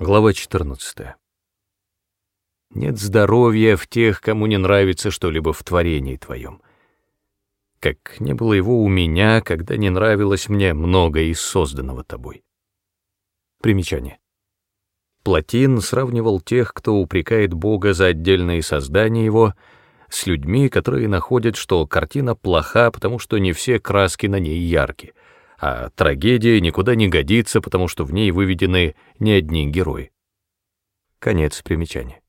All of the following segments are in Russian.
Глава 14. Нет здоровья в тех, кому не нравится что-либо в творении твоем. Как не было его у меня, когда не нравилось мне многое из созданного тобой. Примечание. Платин сравнивал тех, кто упрекает Бога за отдельные создания его, с людьми, которые находят, что картина плоха, потому что не все краски на ней яркие а трагедия никуда не годится, потому что в ней выведены не одни герои. Конец примечания.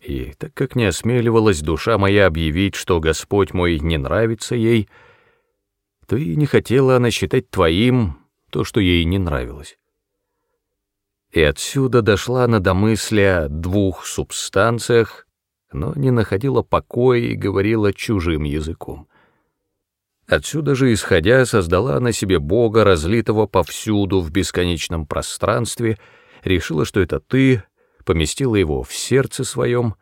И так как не осмеливалась душа моя объявить, что Господь мой не нравится ей, то и не хотела она считать твоим то, что ей не нравилось. И отсюда дошла она до мысли о двух субстанциях, но не находила покоя и говорила чужим языком. Отсюда же, исходя, создала она себе Бога, разлитого повсюду в бесконечном пространстве, решила, что это ты, поместила его в сердце своем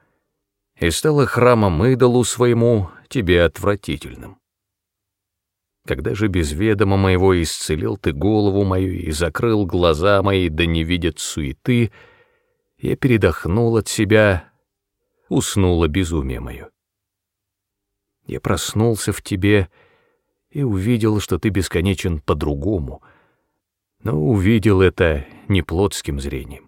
и стала храмом идолу своему, тебе отвратительным. Когда же без ведома моего исцелил ты голову мою и закрыл глаза мои, да не видят суеты, я передохнул от себя, уснуло безумие мое. Я проснулся в тебе — и увидел, что ты бесконечен по-другому, но увидел это не плотским зрением.